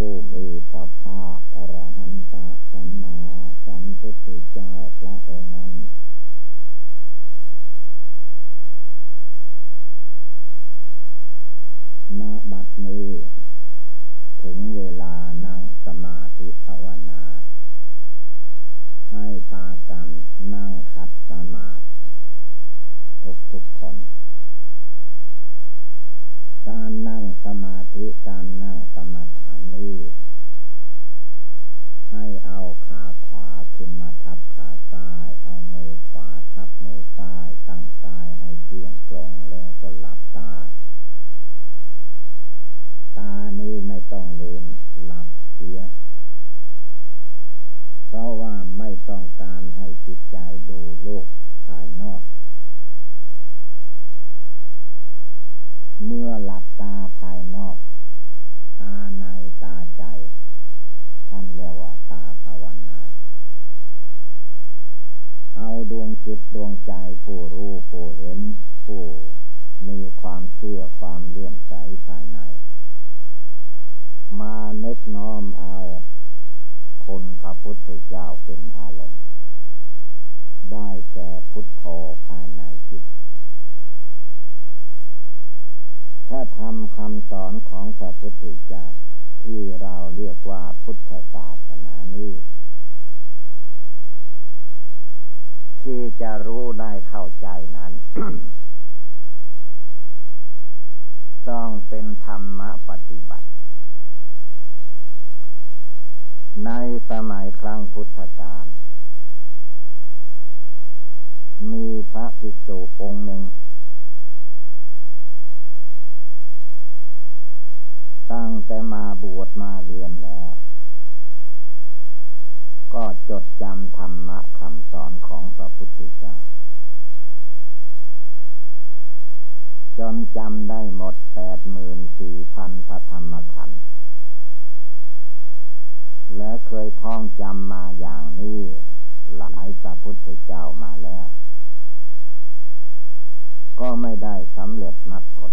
ผู้มีพระภาคอรหันตสัมมาสัมพุทธเจ้าพระองค์นั้น ณ บัดนี้ ถึงเวลานั่งสมาธิภาวนา ให้พากันนั่งคัดสมาธิทุกทุกคน การนั่ง ธิการนั่งกรรมฐานนี้ ให้เอาขาขวาขึ้นมาทับขาซ้าย เอามือขวาทับมือซ้าย ตั้งกายให้เที่ยงตรงแล้วก็หลับตา ตานี้ไม่ต้องลืนหลับเสีย เพราะว่าไม่ต้องการให้จิตใจดูโลกภายนอกเมื่อหลับตาภายในอก ตาในตาใจ ท่านเรียกว่าภาวนา เอาดวงจิตดวงใจผู้รู้ผู้เห็น ผู้มีความเชื่อความเลื่อมใสภายใน มานึกน้อมเอาคุณพระพุทธเจ้าเป็นอารมณ์ ได้แก่พุทโธภายในจิตถ้าทำคำสอนของพระพุทธเจ้าที่เราเรียกว่าพุทธศาสนานี้ ที่จะรู้ได้เข้าใจนั้น ต้องเป็นธรรมปฏิบัติ ในสมัยครั้งพุทธกาลมีพระภิกษุองค์หนึ่ง ตั้งแต่มาบวชมาเรียนแล้ว ก็จดจำธรรมะคำสอนของพระพุทธเจ้า จนจำได้หมดแปดหมื่นสี่พันพระธรรมขันธ์และเคยท่องจำมาอย่างนี้หลายพระพุทธเจ้ามาแล้ว ก็ไม่ได้สำเร็จมรรคผล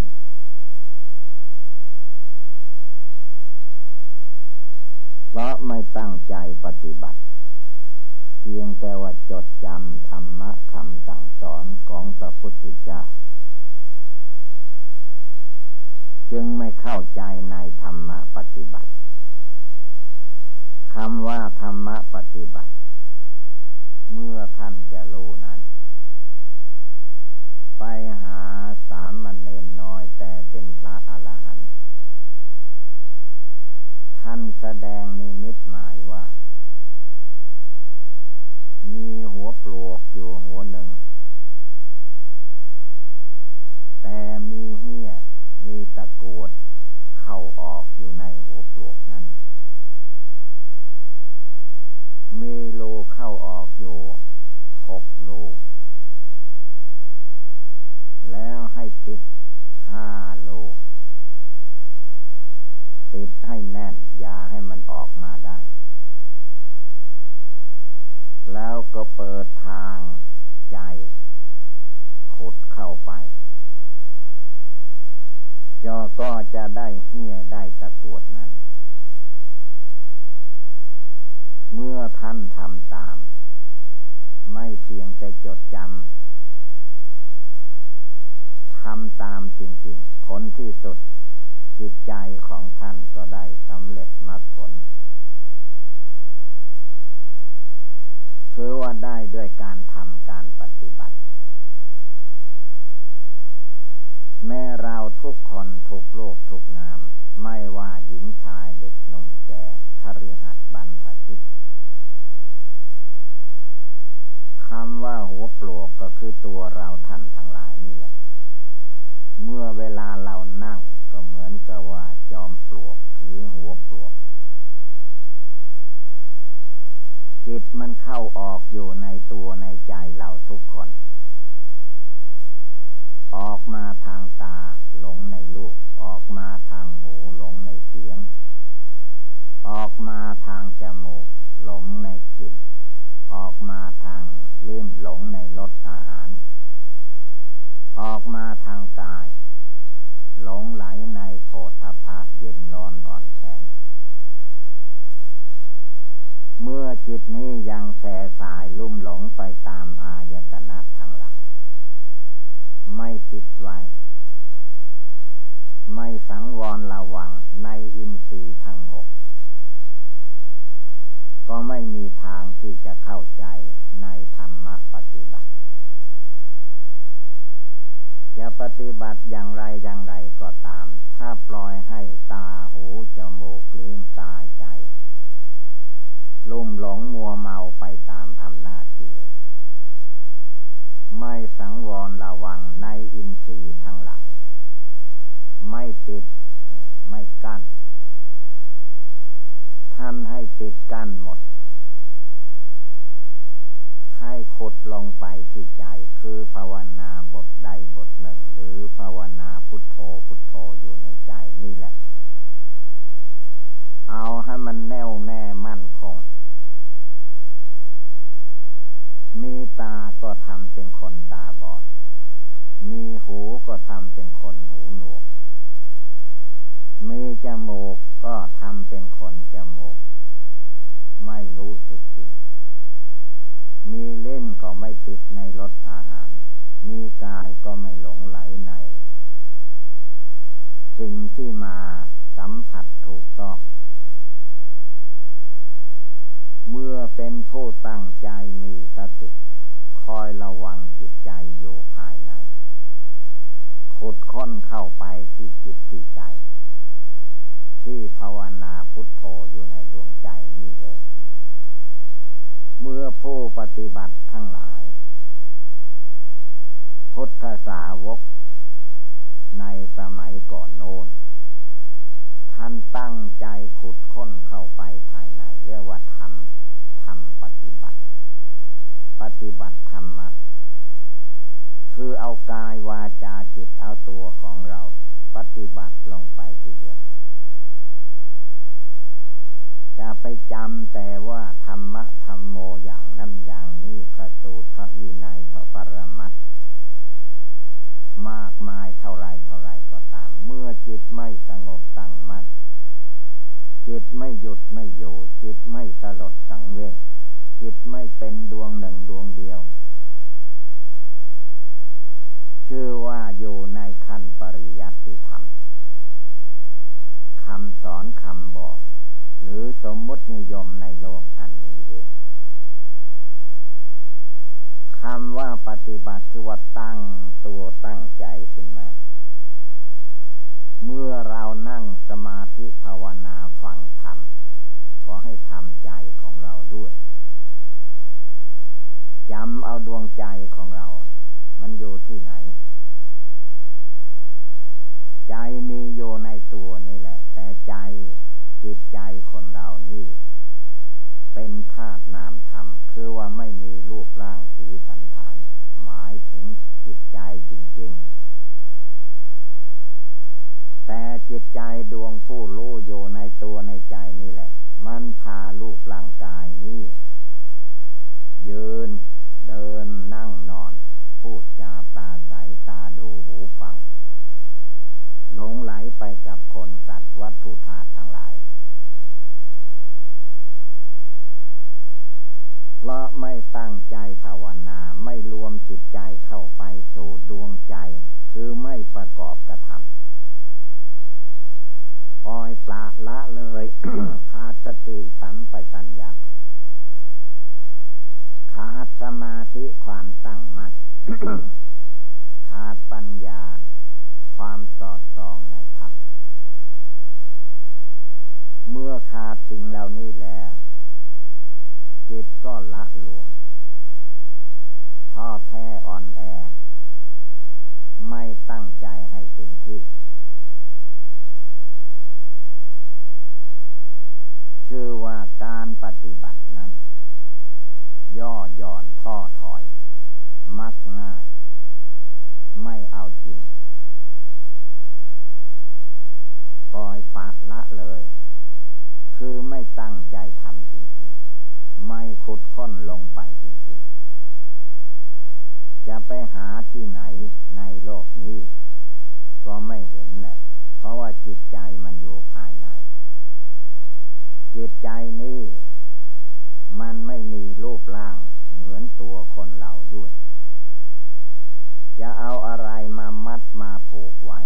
เพราะไม่ตั้งใจปฏิบัติ เพียงแต่ว่าจดจำธรรมะคำสั่งสอนของพระพุทธเจ้า จึงไม่เข้าใจในธรรมะปฏิบัติคำว่าธรรมะปฏิบัติ เมื่อท่านจะรู้นั้น ไปหาสามมันเนนน้อยแต่เป็นพระอรหันต์ท่านแสดงนิมิตหมายว่า มีหัว ปลวกอยู่หัวหนึ่ง แต่มีเหี้ยมีตะกรวดเข้าออกอยู่ในหัวปลวกนั้น มีรูเข้าออกอยู่หกรูแล้วให้ปิดห้ารูปิดให้แน่น ยาให้มันออกมาได้ แล้วก็เปิดทางใจ ขุดเข้าไปจอก็จะได้เหี้ยได้ตะกวดนั้น เมื่อท่านทำตาม ไม่เพียงแต่จดจำทำตามจริงๆผลที่สุดจิตใจของท่านก็ได้สำเร็จมรรคผล คือว่าได้ด้วยการทำการปฏิบัติ แม้เราทุกคนทุกโลกทุกนาม ไม่ว่าหญิงชายเด็กหนุ่มแก่คฤหัสถ์บรรพชิตคำว่าหัวปลวกก็คือตัวเราท่านทั้งหลายนี่แหละ เมื่อเวลาเรานั่งก็เหมือนกับว่าจอมปลวกหรือหัวปลวก จิตมันเข้าออกอยู่ในตัวในใจเราทุกคน ออกมาทางตาหลงในลูก ออกมาทางหูหลงในเสียง ออกมาทางจมูก หลงในกลิ่นออกมาทางลิ้นหลงในรสอาหาร ออกมาทางกาย หลงไหลในโผฏฐะเย็นร้อนอ่อนแข็ง เมื่อจิตนี้ยังแสสายลุ่มหลงไปตามอายตนะทั้งหลาย ไม่ปิดไว้ ไม่สังวรระวังในอินทรีย์ทั้งหก ก็ไม่มีทางที่จะเข้าใจในธรรมปฏิบัติ จะปฏิบัติอย่างไรอย่างไรก็ตาม ถ้าปล่อยให้ตาหูจมูกลิ้นกายใจ ลุ่มหลงมัวเมาไปตามอำนาจกิเลสไม่สังวรระวังใน อินทรีย์ทั้งหลาย ไม่ปิดไม่กั้น ท่านให้ปิดกั้นหมด ให้ขุดลงไปที่ใจคือภาวนาบทใดบทหนึ่ง หรือภาวนาพุทโธพุทโธอยู่ในใจนี่แหละ เอาให้มันแน่วแน่มั่นคงมีตาก็ทำเป็นคนตาบอด มีหูก็ทำเป็นคนหูหนวก มีจมูกก็ทำเป็นคนจมูก ไม่รู้สึกจริมีเล่นก็ไม่ติดในรสอาหาร มีกายก็ไม่หลงไหลใน สิ่งที่มาสัมผัสถูกต้อง เมื่อเป็นผู้ตั้งใจมีสติ คอยระวังจิตใจอยู่ภายใน ขุดค้นเข้าไปที่จิตที่ใจ ที่ภาวนาพุทโธอยู่ในดวงใจนี่เอง เมื่อผู้ปฏิบัติทั้งหลาย พุทธสาวก ในสมัยก่อนโน้น ท่านตั้งใจขุดค้นเข้าไปภายในเรียกว่าธรรมธรรมปฏิบัติ ปฏิบัติธรรมะ คือเอากายวาจาจิตเอาตัวของเราปฏิบัติลงไปทีเดียว จะไปจำแต่ว่าธรรมะธรรมโมอย่างนั้นอย่างนี้พระสูตรพระวินัยพระปรมัตมากมายเท่าไรเท่าไรก็ตาม เมื่อจิตไม่สงบตั้งมัน่นจิตไม่หยุดไม่อยู่ จิตไม่สลดสังเวชจิตไม่เป็นดวงหนึ่งดวงเดียว ชื่อว่าอยู่ในขั้นปริยัติธรรมคำสอนคำบอก หรือสมมตินิยมในโลกอันนี้เองคำว่าปฏิบัติคือว่าตั้งตัวตั้งใจขึ้นมา เมื่อเรานั่งสมาธิภาวนาฟังธรรม ก็ให้ทำใจของเราด้วยจำเอาดวงใจของเรา มันอยู่ที่ไหน ใจมีอยู่ในตัวนี่แหละ แต่ใจจิตใจคนเหล่านี้ เป็นธาตุนามธรรม คือว่าไม่มีรูปร่างสีสันฐาน หมายถึงจิตใจจริง ๆ แต่จิตใจดวงผู้รู้อยู่ในตัวในใจนี่แหละ มันพารูปร่างกายนี้ ยืนเดินนั่ง พูดจาปราศัยตาดูหูฟัง หลงไหลไปกับคนสัตว์วัตถุธาตุทั้งหลาย เพราะไม่ตั้งใจภาวนาไม่รวมจิตใจเข้าไปสู่ดวงใจ คือไม่ประกอบกระทำปล่อยปละละเลยขาดสติสัมปชัญญะขาดสมาธิความตั้งมั่น ขาดปัญญา ความสอดส่องในธรรม เมื่อขาดสิ่งเหล่านี้แล้ว จิตก็ละหลวมท้อแท้อ่อนแอ ไม่ตั้งใจให้เต็มที่ ชื่อว่าการปฏิบัตินั้น ย่อหย่อนท้อถอย มักง่าย ไม่เอาจริง ปล่อยปะละเลย คือไม่ตั้งใจทำจริง ๆ ไม่ขุดค้นลงไปจริง ๆ จะไปหาที่ไหนในโลกนี้ ก็ไม่เห็นแหละ เพราะว่าจิตใจมันอยู่ภายใน จิตใจนี้มันไม่มีรูปร่างเหมือนตัวคนเราด้วย จะเอาอะไรมามัดมาผูกไว้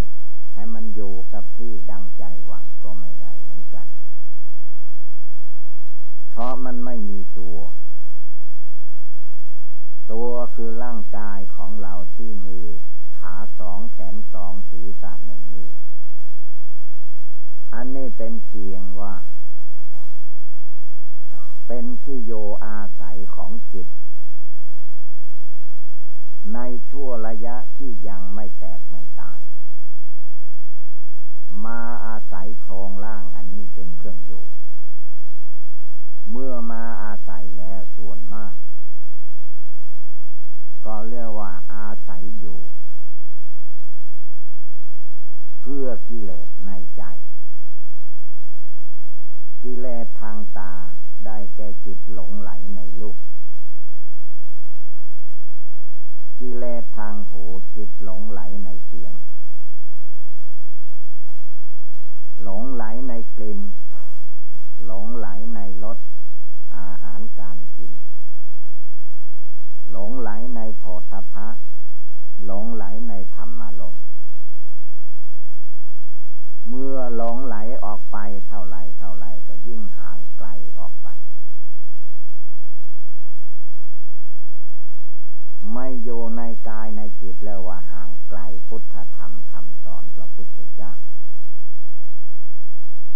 ให้มันอยู่กับที่ดังใจหวังก็ไม่ได้เหมือนกัน เพราะมันไม่มีตัว ตัวคือร่างกายของเราที่มีขาสองแขนสองศีรษะหนึ่งนี้ อันนี้เป็นเพียงว่า เป็นที่โยอาศัยของจิต ในชั่วระยะที่ยังไม่แตกไม่ตาย มาอาศัยโครงล่างอันนี้เป็นเครื่องอยู่ เมื่อมาอาศัยแล้วส่วนมาก ก็เรียกว่าอาศัยอยู่ เพื่อกิเลสในใจ กิเลสทางตาได้แก่จิตหลงไหลในลูก กิเลสทางหูจิตหลงไหลในเสียง หลงไหลในกลิ่น หลงไหลในรสอาหารการกิน หลงไหลในโผฏฐะหลงไหลในธรรมารมณ์เมื่อหลงไหลออกไปเท่าไรเท่าไรก็ยิ่งห่างไกลออกไป ไม่อยู่ใน กายในจิตแล้วว่าห่างไกลพุทธธรรมคำสอนพระพุทธเจ้า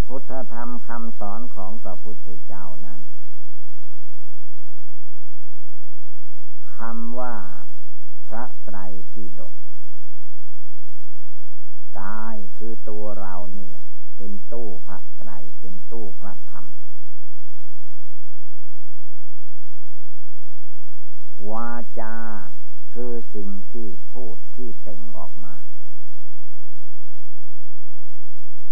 พุทธธรรมคำสอนของพระพุทธเจ้านั้นคำว่าพระไตรปิฎกกายคือตัวเรานี่แหละ เป็นตู้พระไตรเป็นตู้พระธรรมวาจา คือสิ่งที่พูดที่เป่งออกมา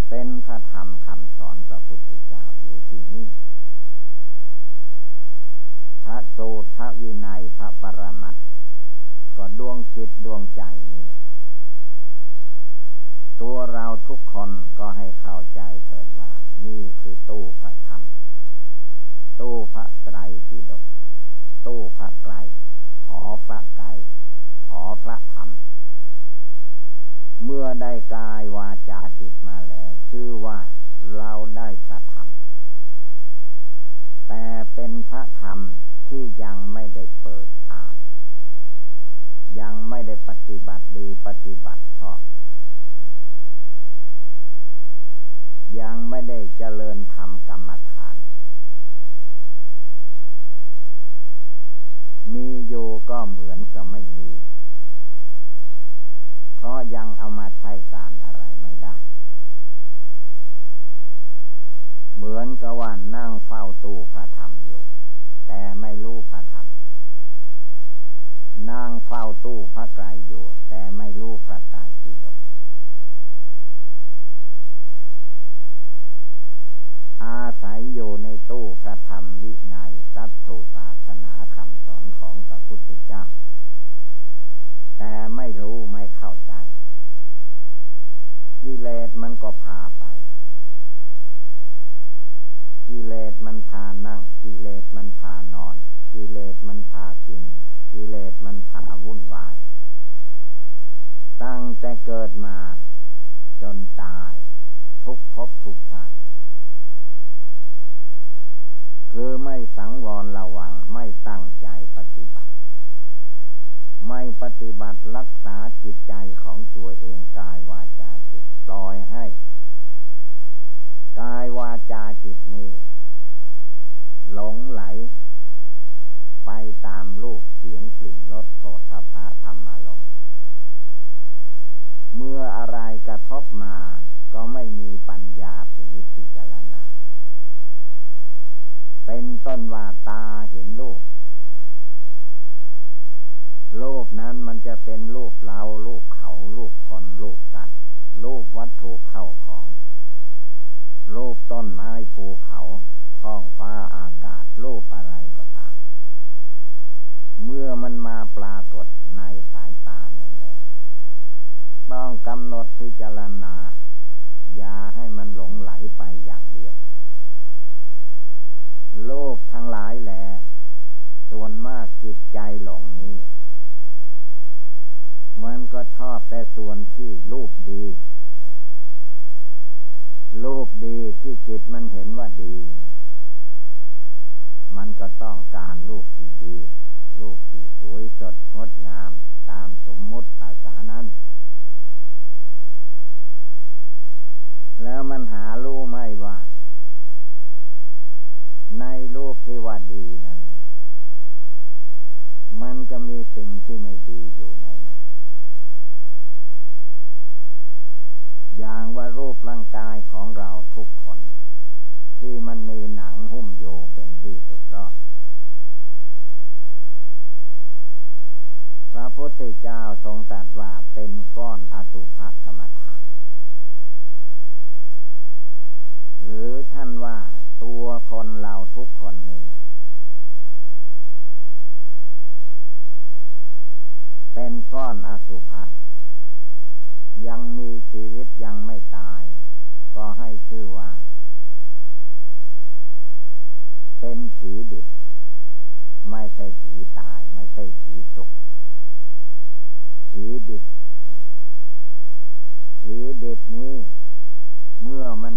เป็นพระธรรมคำสอนพระพุทธเจ้าอยู่ที่นี่ พระสูตรพระวินัยพระปรมัตก็ดวงจิตดวงใจนี่ตัวเราทุกคนก็ให้เข้าใจเถิดว่า นี่คือตู้พระธรรม ตู้พระไตรปิฎกตู้พระไกร หอพระไกรหอพระธรรม เมื่อได้กายวาจาจิตมาแล้ว ชื่อว่าเราได้พระธรรม แต่เป็นพระธรรมที่ยังไม่ได้เปิดอ่าน ยังไม่ได้ปฏิบัติดีปฏิบัติชอบยังไม่ได้เจริญธรรมกรรมฐาน มีอยู่ ก็เหมือนกับไม่มี เพราะยังเอามาใช้การอะไรไม่ได้ เหมือนกับว่านั่งเฝ้าตู้พระธรรมอยู่ แต่ไม่รู้พระธรรม นั่งเฝ้าตู้พระกายอยู่ แต่ไม่รู้พระกายจีดก อาศัยอยู่ในตู้พระธรรมวินัยสัตถุศาสนาคำสอนของพระพุทธเจ้า แต่ไม่รู้ไม่เข้าใจกิเลสมันก็พาไปกิเลสมันพานั่งกิเลสมันพานอนกิเลสมันพากินกิเลสมันพาวุ่นวาย ตั้งแต่เกิดมาจนตาย ทุกภพทุกชาติ คือไม่สังวรระวังไม่ตั้งใจปฏิบัติ ไม่ปฏิบัติรักษาจิตใจของตัวเองกายวาจาจิตปล่อยให้ กายวาจาจิตนี้หลงไหล ไปตามลูกเสียงกลิ่นรสโสฏฐะธรรมารมเมื่ออะไรกระทบมาก็ไม่มีปัญญาพินิจพิจารณา เป็นต้นว่าตาเห็นรูปรูปนั้นมันจะเป็นรูปเรารูปเขารูปคนรูปสัตว์รูปวัตถุเข้าของรูปต้นไม้ภูเขาท้องฟ้าอากาศรูปอะไรก็ตาม เมื่อมันมาปรากฏในสายตานั่นแหละต้องกำหนดพิจารณา อย่าให้มันหลงไหลไปอย่างเดียว โลกทั้งหลายแหละส่วนมากจิตใจหลงนี้ มันก็ชอบแต่ส่วนที่รูปดี รูปดีที่จิตมันเห็นว่าดี มันก็ต้องการรูปที่ดี รูปที่สวยสดงดงามตามสมมุติภาษานั้น แล้วมันหารู้ไม่ว่า ในรูป ที่ว่าดีนั้นมันก็มีสิ่งที่ไม่ดีอยู่ในนั้น อย่างว่ารูปร่างกายของเราทุกคน ที่มันมีหนังหุ้มโยเป็นที่สุดรอดพระพุทธเจ้าทรงตรัสว่าเป็นก้อนอสุภกรรมฐาน หรือท่านว่า ตัวคนเราทุกคนนี่เป็นก้อนอสุภะยังมีชีวิตยังไม่ตาย ก็ให้ชื่อว่า เป็นผีดิบ ไม่ใช่ผีตาย ไม่ใช่ผีสุขผีดิบผีดิบนี้ เมื่อมัน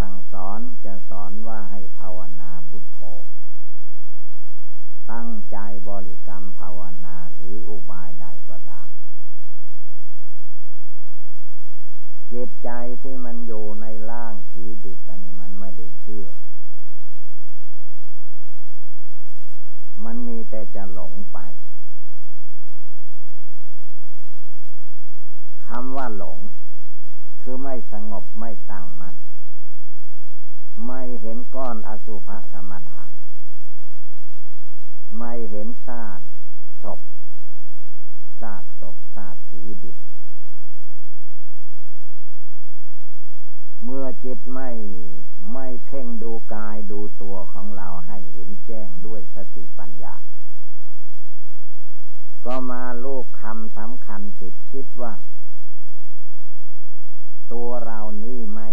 สั่งสอนจะสอนว่าให้ภาวนาพุทโธ ตั้งใจบริกรรมภาวนาหรืออุบายใดก็ตามจิตใจที่มันอยู่ในร่างผีดิบอันนี้มันไม่ได้เชื่อ มันมีแต่จะหลงไปคำว่าหลง คือไม่สงบไม่ตั้งมัน่น ไม่เห็นก้อนอสุภกรรมฐาน ไม่เห็นซากศพซากศพซากผีดิบ เมื่อจิตไม่ไม่เพ่งดูกายดูตัวของเราให้เห็นแจ้งด้วยสติปัญญา ก็มาลูกคำสำคัญผิดคิดว่า ตัวเรานี่ไม่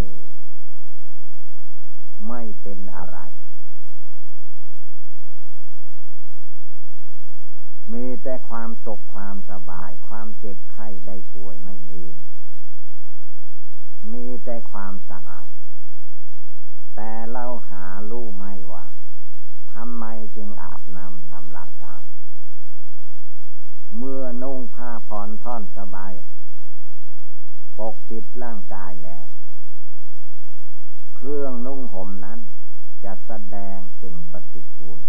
ไม่เป็นอะไร มีแต่ความสุขความสบาย ความเจ็บไข้ได้ป่วยไม่มี มีแต่ความสะอาด แต่เราหารู้ไม่ว่าทำไมจึงอาบน้ำทำร่างกายเมื่อนุ่งผ้าผ่อนท่อนสบาย ปกปิดร่างกายแล้ว รื่องนุ่งห่มนั้น จะแสดงสิ่งปฏิกูล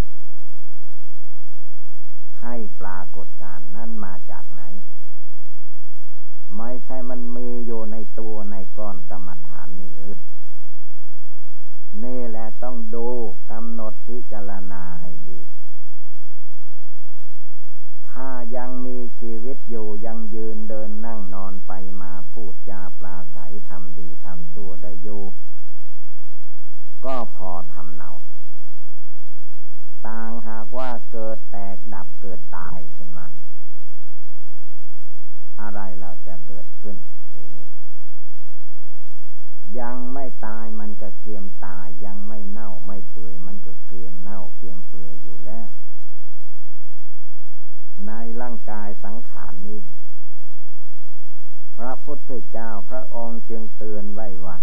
ให้ปรากฏการนั้นมาจากไหน ไม่ใช่มันมีอยู่ในตัวในก้อนกรรมฐานนี่หรือ นี่แหละต้องดูกำหนดพิจารณาให้ดี ถ้ายังมีชีวิตอยู่ยังยืนเดินนั่งนอนไปมาพูดจาปลาใสทำดีทำชั่วได้อยู่ ก็พอทำเนาต่างหากว่าเกิดแตกดับเกิดตายขึ้นมา อะไรเราจะเกิดขึ้นนี่นี่ยังไม่ตายมันก็เกียมตายยังไม่เน่าไม่เปื่อยมันก็เกียมเน่าเกียมเปื่อยอยู่แล้ว ในร่างกายสังขารนี้ พระพุทธเจ้าพระองค์จึงเตือนไว้ว่า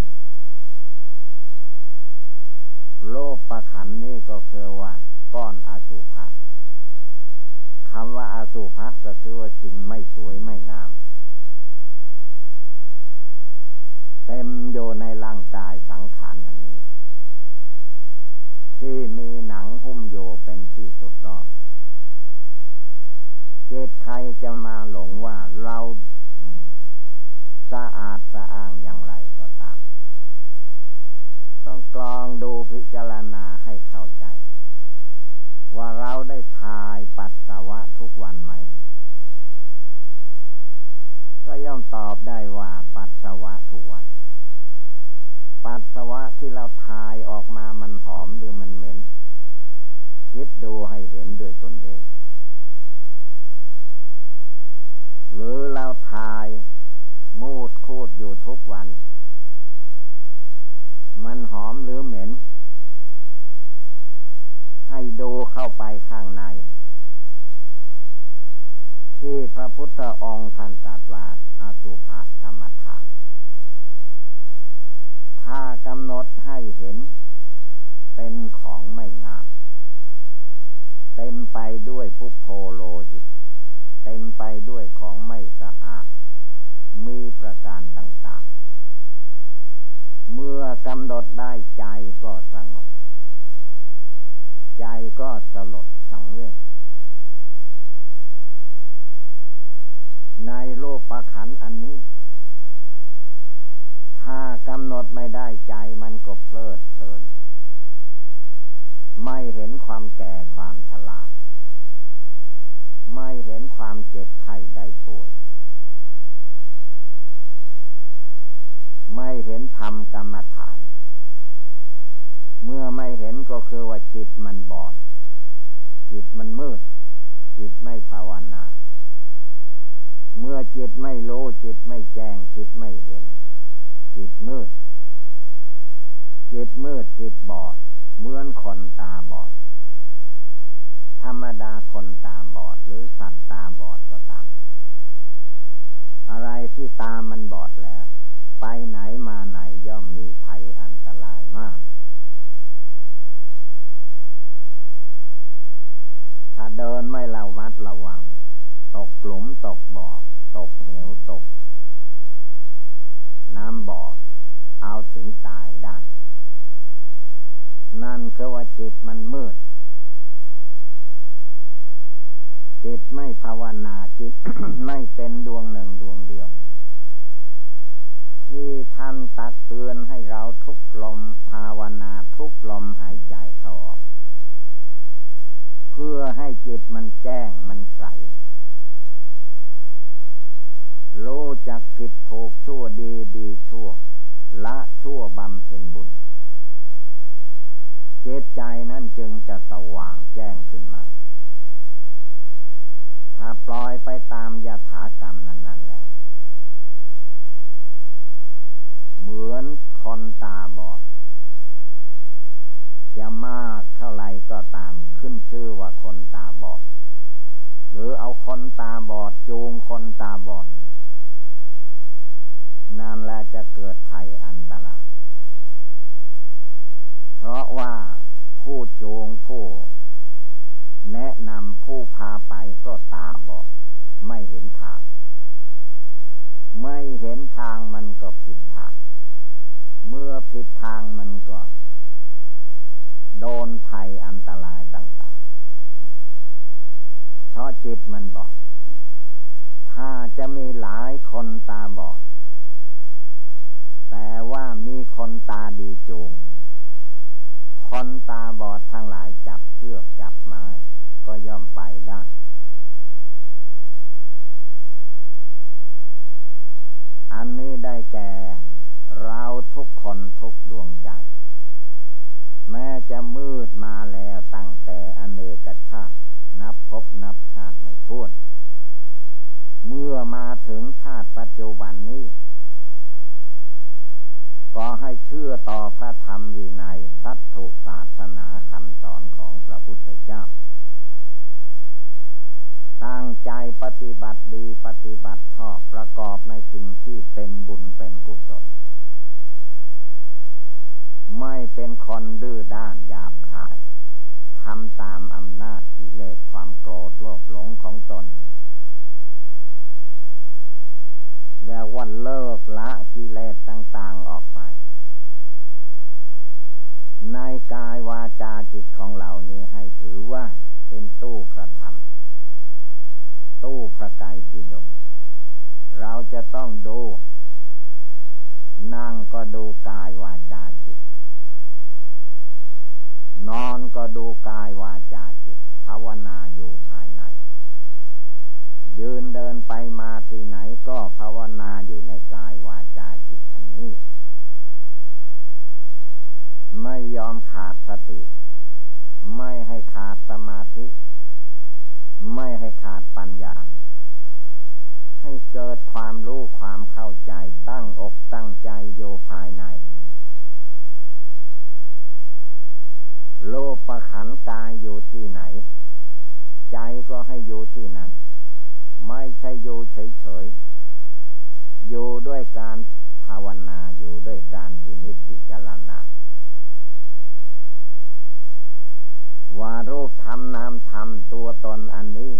โลกประขันนี่ก็คือว่าก้อนอสุภะคำว่าอาสุภะก็คือว่าสิ่งไม่สวยไม่งาม เต็มอยู่ในร่างกายสังขารอันนี้ ที่มีหนังหุ้มโยเป็นที่สุดรอบเจตใครจะมาหลงว่าเราสะอาดสะอ้างอย่างไร ต้องกรองดูพิจารณาให้เข้าใจ ว่าเราได้ทายปัสสาวะทุกวันไหม ก็ย่อมตอบได้ว่าปัสสาวะทุกวัน ปัสสาวะที่เราทายออกมามันหอมหรือมันเหม็น คิดดูให้เห็นด้วยตนเอง หรือเราทายมูดคูดอยู่ทุกวัน มันหอมหรือเหม็น ให้ดูเข้าไปข้างใน ที่พระพุทธองค์ท่านตรัสว่าอาสุภะธรรมทาน ถ้ากำหนดให้เห็น เป็นของไม่งาม เต็มไปด้วยพุโพโลหิต เต็มไปด้วยของไม่สะอาด มีประการต่าง ๆ เมื่อกำหนดได้ใจก็สงบ ใจก็สลดสังเวชในโลกประขันอันนี้ ถ้ากำหนดไม่ได้ใจมันก็เพลิดเพลิน ไม่เห็นความแก่ความชราไม่เห็นความเจ็บไข้ได้ป่วย ไม่เห็นธรรมกรรมฐาน เมื่อไม่เห็นก็คือว่าจิตมันบอด จิตมันมืด จิตไม่ภาวนา เมื่อจิตไม่รู้จิตไม่แจ้ง จิตไม่เห็น จิตมืด จิตมืดจิตบอด เหมือนคนตาบอด ธรรมดาคนตาบอดหรือสัตว์ตาบอดก็ตาม อะไรที่ตามันบอดแล้ว ไปไหนมาไหนย่อมมีภัยอันตรายมาก ถ้าเดินไม่ระวัดระวัง ตกหลุมตกบ่อ ตกเหวตก น้ำบ่อ เอาถึงตายได้ นั่นคือว่าจิตมันมืด จิตไม่ภาวนาจิตไม่เป็นดวงหนึ่งดวงเดียว ที่ท่านตักเตือนให้เราทุกลมภาวนาทุกลมหายใจเข้าออก เพื่อให้จิตมันแจ้งมันใสรู้จักผิดถูกชั่วดีดีชั่ว ละชั่วบำเพ็ญบุญเจตใจนั้นจึงจะสว่างแจ้งขึ้นมา ถ้าปล่อยไปตามยถากรรมนั้นนั่นแหละ เหมือนคนตาบอด จะมากเท่าไรก็ตามขึ้นชื่อว่าคนตาบอด หรือเอาคนตาบอดจูงคนตาบอดนั่นแหละจะเกิดภัยอันตรายเพราะว่าผู้โจงผู้แนะนำผู้พาไปก็ตาบอกไม่เห็นทาง ไม่เห็นทางมันก็ผิดทาง เมื่อผิดทางมันก็ โดนภัยอันตรายต่างๆ เพราะจิตมันบอกถ้าจะมีหลายคนตาบอด แต่ว่ามีคนตาดีจูง คนตาบอดทั้งหลายจับเชือกจับไม้ ก็ย่อมไปได้ อันนี้ได้แก่ เราทุกคนทุกดวงใจ แม้จะมืดมาแล้วตั้งแต่อเนกชาติ นับพบนับชาติไม่ท้วน เมื่อมาถึงชาติปัจจุบันนี้ ก็ให้เชื่อต่อพระธรรมวินัยสัตถุศาสนาคำสอนของพระพุทธเจ้า ตั้งใจปฏิบัติดีปฏิบัติชอบประกอบในสิ่งที่เป็นบุญเป็นกุศล ไม่เป็นคนดื้อด้านหยาบคายทำตามอำนาจกิเลสความโกรธโลภหลงของตน แล้ววันเลิกละกิเลสต่างๆออกไป ในกายวาจาจิตของเรานี้ให้ถือว่าเป็นตู้พระธรรม ตู้พระกายจิตกเราจะต้องดู นั่งก็ดูกายวาจาจิต นอนก็ดูกายวาจาจิต ภาวนาอยู่ภายใน ยืนเดินไปมาที่ไหนก็ภาวนาอยู่ในกายวาจาจิตอันนี้ ไม่ยอมขาดสติ ไม่ให้ขาดสมาธิ ไม่ให้ขาดปัญญา ให้เกิดความรู้ความเข้าใจตั้งอกตั้งใจโยภายใน โลประขันกายอยู่ที่ไหน ใจก็ให้อยู่ที่นั้น ไม่ใช่อยู่เฉยๆอยู่ด้วยการภาวนาอยู่ด้วยการพินิจพิจารณา ว่ารูปธรรมนามธรรมตัวตนอันนี้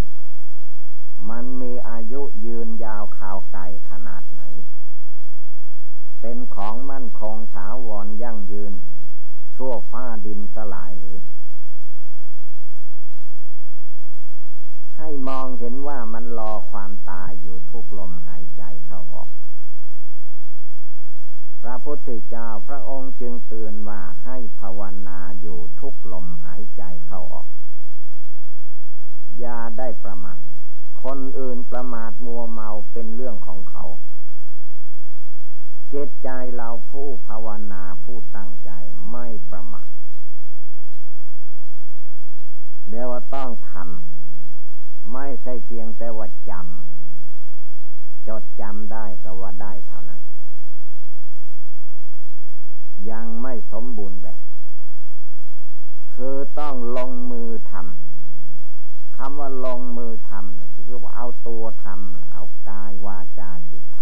มันมีอายุยืนยาวข่าวไกลขนาดไหน เป็นของมั่นคงถาวรยั่งยืน ชั่วฟ้าดินสลายหรือ ให้มองเห็นว่ามันรอความตายอยู่ทุกลมหายใจเข้าออก พระพุทธเจ้าพระองค์จึงเตือนว่าให้ภาวนาอยู่ทุกลมหายใจเข้าออก อย่าได้ประมาทคนอื่นประมาทมัวเมาเป็นเรื่องของเขา เจตใจเราผู้ภาวนาผู้ตั้งใจไม่ประมาทเดี๋ยวว่าต้องทำไม่ใช่เพียงแต่ว่าจำจดจำได้ก็ว่าได้เท่านั้น ยังไม่สมบูรณ์แบบ คือต้องลงมือทำคำว่าลงมือทำคือว่าเอาตัวทำเอากายวาจาจิตท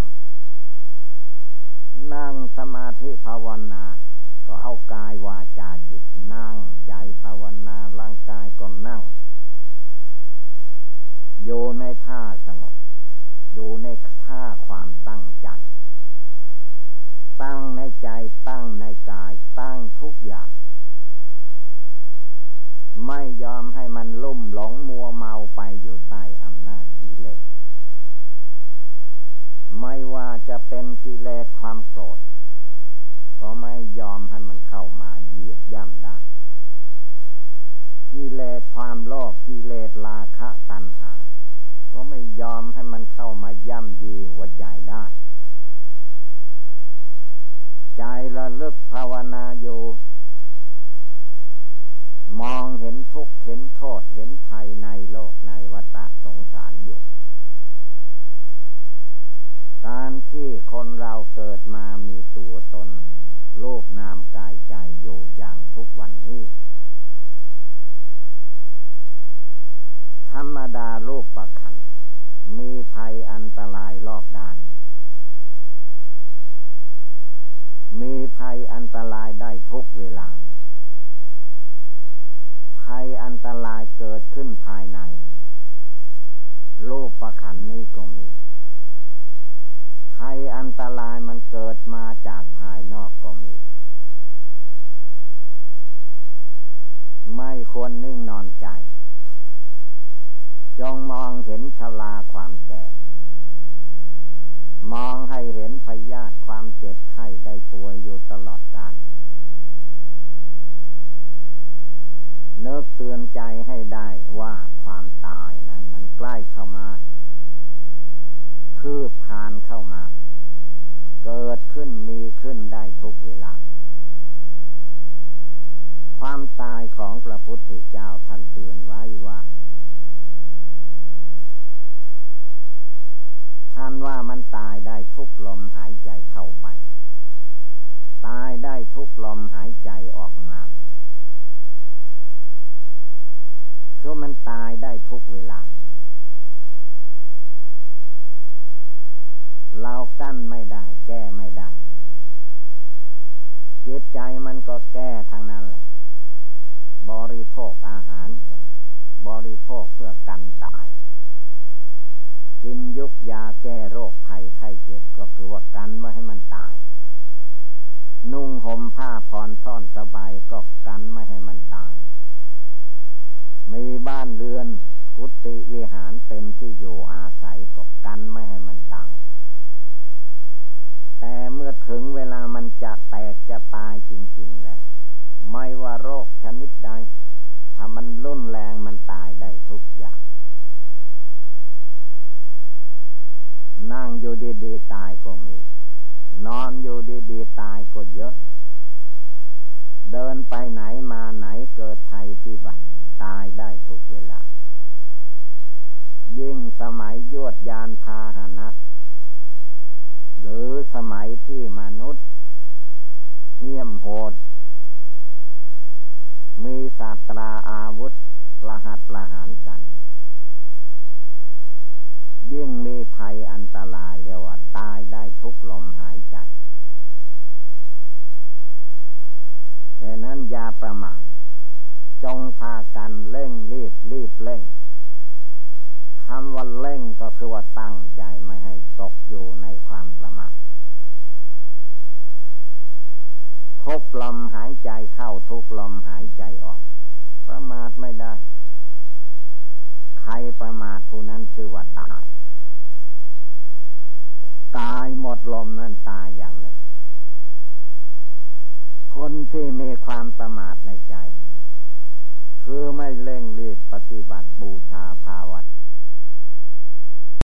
ำนั่งสมาธิภาวนา ก็เอากายวาจาจิตนั่ง ใจภาวนาร่างกายก็นั่งอยู่ในท่าสงบอยู่ในท่าความตั้งใจ ตั้งในใจตั้งในกาย ตั้งทุกอย่าง ไม่ยอมให้มันลุ่มหลงมัวเมาไปอยู่ใต้อำนาจกิเลสไม่ว่าจะเป็นกิเลสความโกรธ ก็ไม่ยอมให้มันเข้ามาเหยียบย่ำได้กิเลสความโลภกิเลสราคะตัณหา ก็ไม่ยอมให้มันเข้ามาย่ำยีหัวใจได้ ใจระลึกภาวนาอยู่มองเห็นทุกข์เห็นโทษเห็นภัยในโลกในวัฏสงสารอยู่ การที่คนเราเกิดมามีตัวตนรูปนามกายใจอยู่อย่างทุกวันนี้ ธรรมดารูปประคัน มีภัยอันตรายรอบด้าน มีภัยอันตรายได้ทุกเวลา ภัยอันตรายเกิดขึ้นภายใน โลกประขันนี้ก็มี ภัยอันตรายมันเกิดมาจากภายนอกก็มี ไม่ควรนิ่งนอนใจ จงมองเห็นชลาความแก่ มองให้เห ยาธิความเจ็บไข้ได้ป่วยอยู่ตลอดกาลเนิกเตือนใจให้ได้ว่าความตายนั้นมันใกล้เข้ามา คืบคานเข้ามา เกิดขึ้นมีขึ้นได้ทุกเวลา ความตายของพระพุทธเจ้าท่านเตือนไว้ว่า ท่านว่ามันตายได้ทุกลมหายใจเข้าไป ตายได้ทุกลมหายใจออกมาคือมันตายได้ทุกเวลา เรากั้นไม่ได้ แก้ไม่ได้จิตใจมันก็แก้ทางนั้นแหละ บริโภคอาหารก็ บริโภคเพื่อกันตาย กินยุกยาแก้โรคภัยไข้เจ็บก็คือว่ากันไม่ให้มันตาย นุ่งห่มผ้าผ่อนท่อนสบายก็กันไม่ให้มันตาย มีบ้านเรือนกุฏิวิหารเป็นที่อยู่อาศัยก็กันไม่ให้มันตาย แต่เมื่อถึงเวลามันจะแตกจะตายจริงๆแหละไม่ว่าโรคชนิดใดถ้ามันรุนแรงมันตายได้ทุกอย่าง นั่งอยู่ดีๆตายก็มี นอนอยู่ดีๆตายก็เยอะ เดินไปไหนมาไหนเกิดภัยพิบัติตายได้ทุกเวลา ยิ่งสมัยยวดยานพาหนะ หรือสมัยที่มนุษย์เหี้ยมโหด มีศาสตราอาวุธประหัตประหารกัน ยิ่งมีภัยอันตรายเรียกว่า ตายได้ทุกลมหายใจดังนั้นอย่าประมาทจงพากันเร่งรีบรีบเร่งคำว่าเร่งก็คือว่าตั้งใจไม่ให้ตกอยู่ในความประมาททุกลมหายใจเข้าทุกลมหายใจออก ประมาทไม่ได้ ใครประมาทผู้นั้นชื่อว่าตาย ตายหมดลมนั่นตายอย่างหนึ่ง คนที่มีความประมาทในใจ คือไม่เร่งรีบปฏิบัติบูชาภาวนา